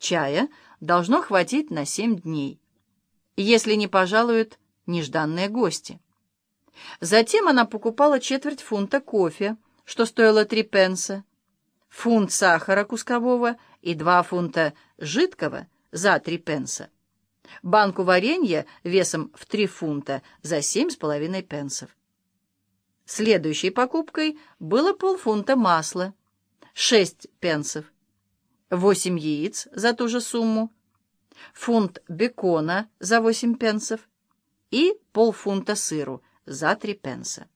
Чая должно хватить на семь дней, если не пожалуют нежданные гости. Затем она покупала четверть фунта кофе, что стоило три пенса, фунт сахара кускового и два фунта жидкого за три пенса, банку варенья весом в три фунта за семь с половиной пенсов. Следующей покупкой было полфунта масла, шесть пенсов, восемь яиц за ту же сумму, фунт бекона за восемь пенсов и полфунта сыру за три пенса.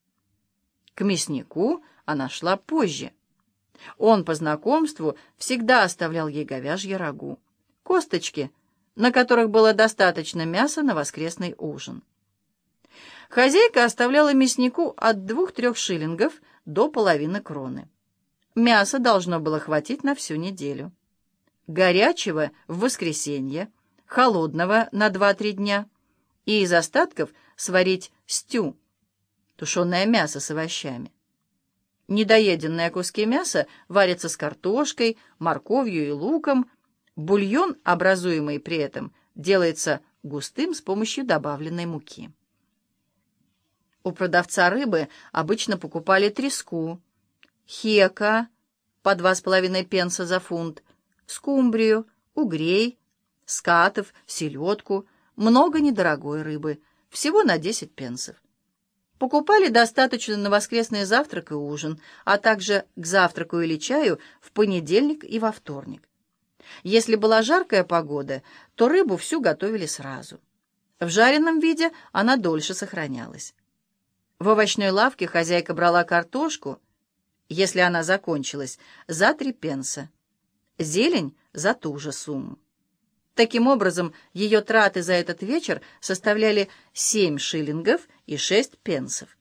К мяснику она шла позже. Он по знакомству всегда оставлял ей говяжье рагу, косточки, на которых было достаточно мяса на воскресный ужин. Хозяйка оставляла мяснику от двух-трех шиллингов до половины кроны. Мяса должно было хватить на всю неделю. Горячего в воскресенье, холодного на два-три дня и из остатков сварить стю, тушеное мясо с овощами. Недоеденные куски мяса варятся с картошкой, морковью и луком. Бульон, образуемый при этом, делается густым с помощью добавленной муки. У продавца рыбы обычно покупали треску, хека по два с половиной пенса за фунт, скумбрию, угрей, скатов, селедку, много недорогой рыбы, всего на 10 пенсов. Покупали достаточно на воскресный завтрак и ужин, а также к завтраку или чаю в понедельник и во вторник. Если была жаркая погода, то рыбу всю готовили сразу. В жареном виде она дольше сохранялась. В овощной лавке хозяйка брала картошку, если она закончилась, за три пенса, зелень за ту же сумму. Таким образом, ее траты за этот вечер составляли 7 шиллингов и 6 пенсов.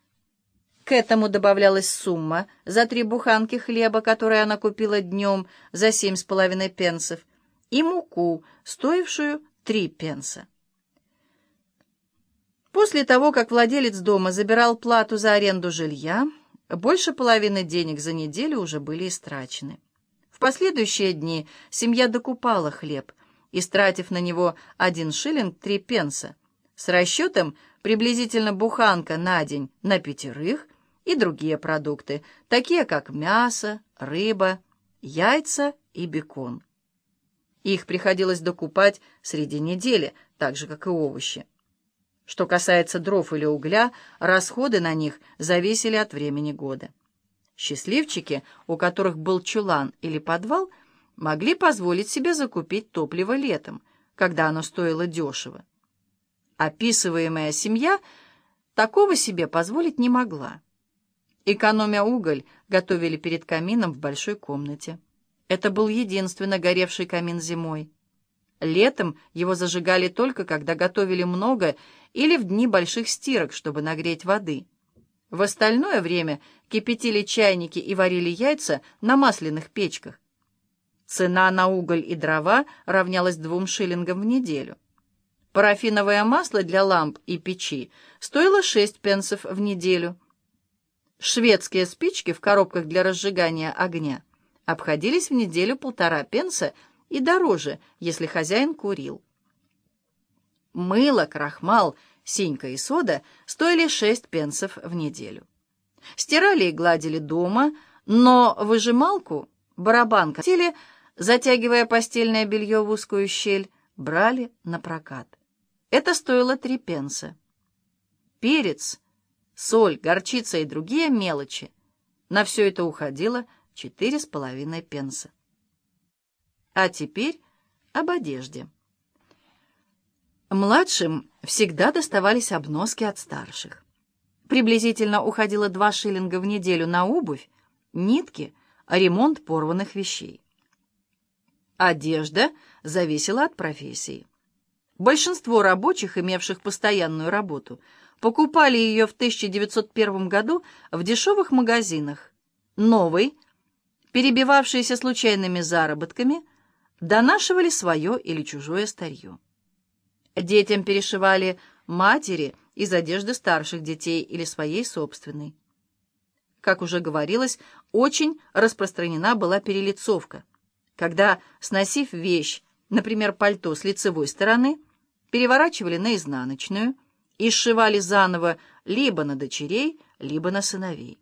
К этому добавлялась сумма за три буханки хлеба, которые она купила днем за семь с половиной пенсов, и муку, стоившую три пенса. После того, как владелец дома забирал плату за аренду жилья, больше половины денег за неделю уже были истрачены. Последующие дни семья докупала хлеб, истратив на него один шиллинг три пенса, с расчетом приблизительно буханка на день на пятерых и другие продукты, такие как мясо, рыба, яйца и бекон. Их приходилось докупать среди недели, так же, как и овощи. Что касается дров или угля, расходы на них зависели от времени года. Счастливчики, у которых был чулан или подвал, могли позволить себе закупить топливо летом, когда оно стоило дешево. Описываемая семья такого себе позволить не могла. Экономя уголь, готовили перед камином в большой комнате. Это был единственно горевший камин зимой. Летом его зажигали только, когда готовили много или в дни больших стирок, чтобы нагреть воды. В остальное время кипятили чайники и варили яйца на масляных печках. Цена на уголь и дрова равнялась двум шиллингам в неделю. Парафиновое масло для ламп и печи стоило шесть пенсов в неделю. Шведские спички в коробках для разжигания огня обходились в неделю полтора пенса и дороже, если хозяин курил. Мыло, крахмал, синька и сода стоили шесть пенсов в неделю. Стирали и гладили дома, но выжималку, барабан хотели, затягивая постельное белье в узкую щель, брали на прокат. Это стоило три пенса. Перец, соль, горчица и другие мелочи. На все это уходило четыре с половиной пенса. А теперь об одежде. Младшим всегда доставались обноски от старших. Приблизительно уходило два шиллинга в неделю на обувь, нитки, ремонт порванных вещей. Одежда зависела от профессии. Большинство рабочих, имевших постоянную работу, покупали ее в 1901 году в дешевых магазинах. Новый, перебивавшийся случайными заработками, донашивали свое или чужое старье. Детям перешивали матери из одежды старших детей или своей собственной. Как уже говорилось, очень распространена была перелицовка, когда, сносив вещь например, пальто с лицевой стороны, переворачивали на изнаночную и сшивали заново либо на дочерей, либо на сыновей.